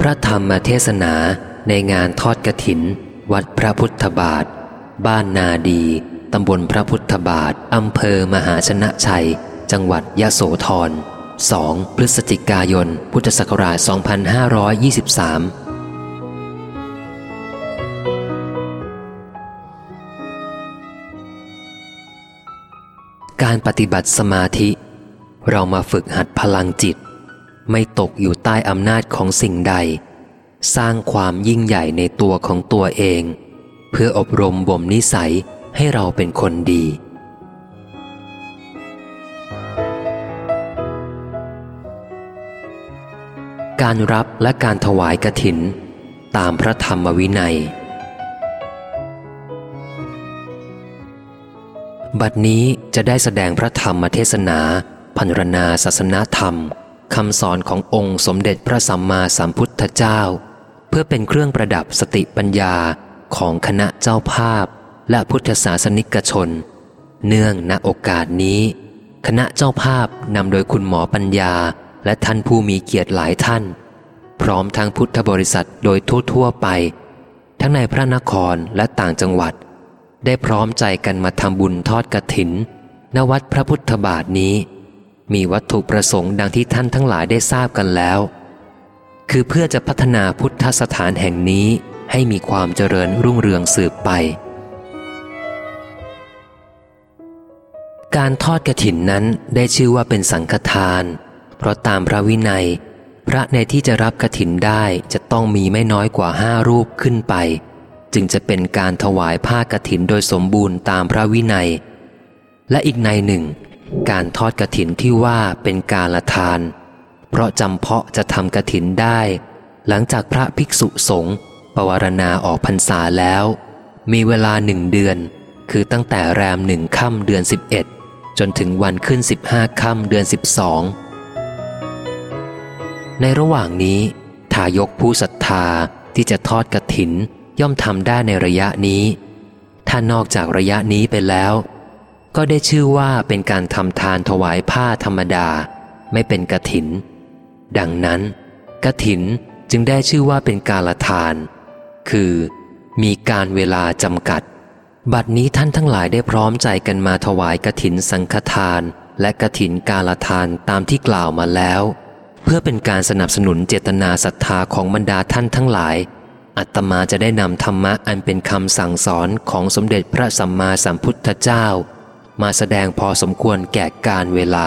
พระธรรมเทศนาในงานทอดกระถิน วัดพระพุทธบาท บ้านนาดี ตำบลพระพุทธบาท อำเภอมหาชนะชัย จังหวัดยะโสธร 2 พฤศจิกายน พุทธศักราช 2523การปฏิบัติสมาธิ เรามาฝึกหัดพลังจิต ไม่ตกอยู่ใต้อำนาจของสิ่งใด สร้างความยิ่งใหญ่ในตัวของตัวเอง เพื่ออบรมบ่มนิสัยให้เราเป็นคนดี การรับและการถวายกระถิน ตามพระธรรมวินัย บัดนี้จะได้แสดงพระธรรมเทศนาพันรนาศาสนาธรรม คำสอนขององค์สมเด็จพระสัมมาสัมพุทธเจ้า เพื่อเป็นเครื่องประดับสติปัญญาของคณะเจ้าภาพ และพุทธศาสนิกชน เนื่องณโอกาสนี้ คณะเจ้าภาพนำโดยคุณหมอปัญญา และท่านผู้มีเกียรติหลายท่าน พร้อมทั้งพุทธบริษัทโดยทั่วๆไป ทั้งในพระนครและต่างจังหวัด ได้พร้อมใจกันมาทำบุญทอดกระถิน ณวัดพระพุทธบาทนี้ มีวัตถุประสงค์ดังที่ท่านทั้งหลายได้ทราบกันแล้ว คือเพื่อจะพัฒนาพุทธสถานแห่งนี้ให้มีความเจริญรุ่งเรืองสืบไป การทอดกระถินนั้นได้ชื่อว่าเป็นสังฆทาน เพราะตามพระวินัย พระในที่จะรับกระถินได้จะต้องมีไม่น้อยกว่าห้ารูปขึ้นไป จึงจะเป็นการถวายผ้ากระถินโดยสมบูรณ์ตามพระวินัย และอีกในหนึ่ง การทอดกระถินที่ว่าเป็นการละทาน เพราะจำเพาะจะทำกระถินได้ หลังจากพระภิกษุสงฆ์ปวารณาออกพรรษาแล้ว มีเวลาหนึ่งเดือน คือตั้งแต่แรมหนึ่งค่ำเดือน 11 จนถึงวันขึ้น 15ค่ำเดือน 12 ในระหว่างนี้ทายกผู้ศรัทธาที่จะทอดกระถินย่อมทำได้ในระยะนี้ ถ้านอกจากระยะนี้ไปแล้ว ก็ได้ชื่อว่าเป็นการทำทานถวายผ้าธรรมดา ไม่เป็นกระถิน ดังนั้นกระถินจึงได้ชื่อว่าเป็นการละทาน คือ มีการเวลาจำกัด บัดนี้ท่านทั้งหลายได้พร้อมใจกันมาถวายกระถินสังฆทาน และกระถินกาลทานตามที่กล่าวมาแล้ว เพื่อเป็นการสนับสนุนเจตนาศรัทธาของบรรดาท่านทั้งหลายอัตมาจะได้นำธรรมะอันเป็นคำสั่งสอนของสมเด็จพระสัมมาสัมพุทธเจ้า มาแสดงพอสมควรแก่การเวลา